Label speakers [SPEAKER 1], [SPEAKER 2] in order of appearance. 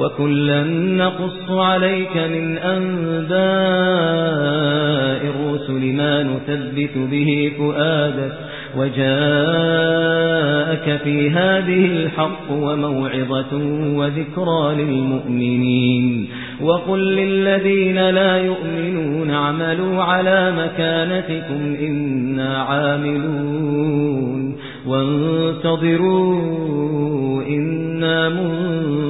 [SPEAKER 1] وكلا نقص عليك من أنباء الرسل ما نثبت به فؤادك وجاءك في هذه الحق وموعظة وذكرى للمؤمنين وقل للذين لا يؤمنون عملوا على مكانتكم إنا عاملون وانتظروا إنا منتظرون